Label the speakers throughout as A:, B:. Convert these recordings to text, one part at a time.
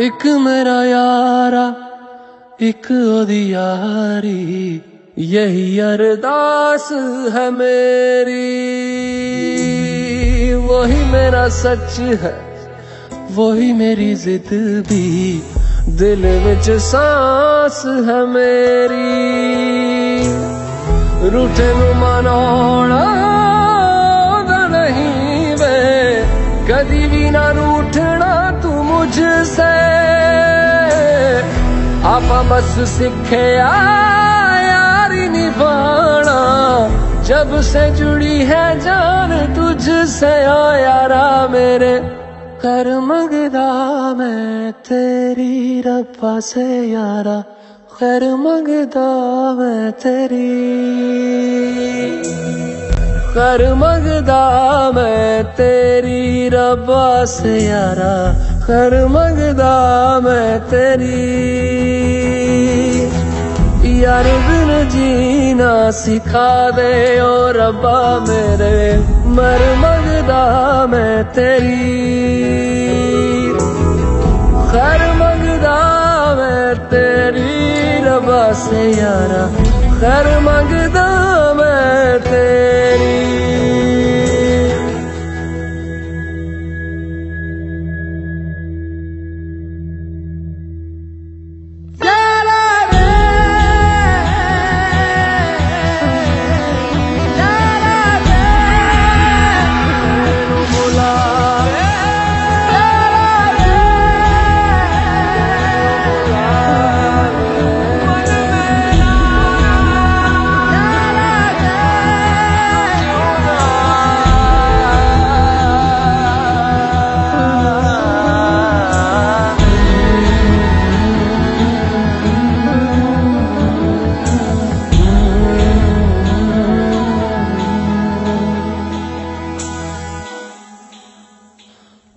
A: एक मेरा यारा, एक यारी यही अरदास है मेरी। वही मेरा सच है, वही मेरी जिद भी, दिल विच सांस है मेरी। रूठे नु मनाना नहीं वे कदी भी ना रूठना तू मुझसे। आप बस यारी निभाना। जब से जुड़ी है जान तुझसे, ओ यारा मेरे। कर मंगदा मैं तेरी रब्बा से, यारा। खैर मंगदा मैं तेरी। कर मंगदा मैं तेरी रब्बा से यारा। कर मंगदा मैं तेरी। यार बिन जीना सिखा दे ओ रब्बा मेरे। मर मंगदा मैं तेरी। खैर मंगदा मैं तेरी रब्बा से यारा। खैर मंगदा मैं तेरी।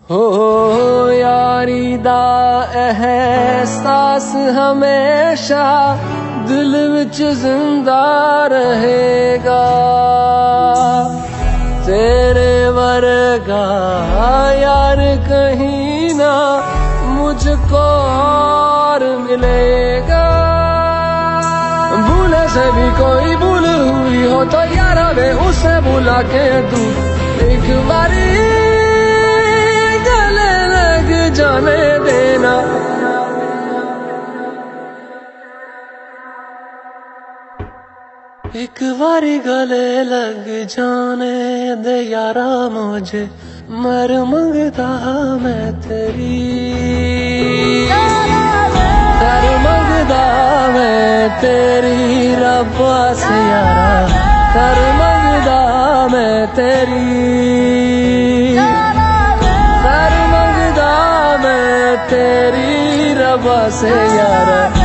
A: हो यारी दा एहसास हमेशा दिल विच ज़िंदा रहेगा। तेरे वर्गा यार कहीं ना मुझको और मिलेगा। भूले से भी कोई भूल हुई हो तो यार वे उसे बुला के तू एक बारी जाने देना। एक बारी गले लग जाने दे यारा मुझे, मर मंगता मैं तेरी। कर मंगदा मैं तेरी रब्बा से यारा कर मंगदा मैं तेरी। तेरी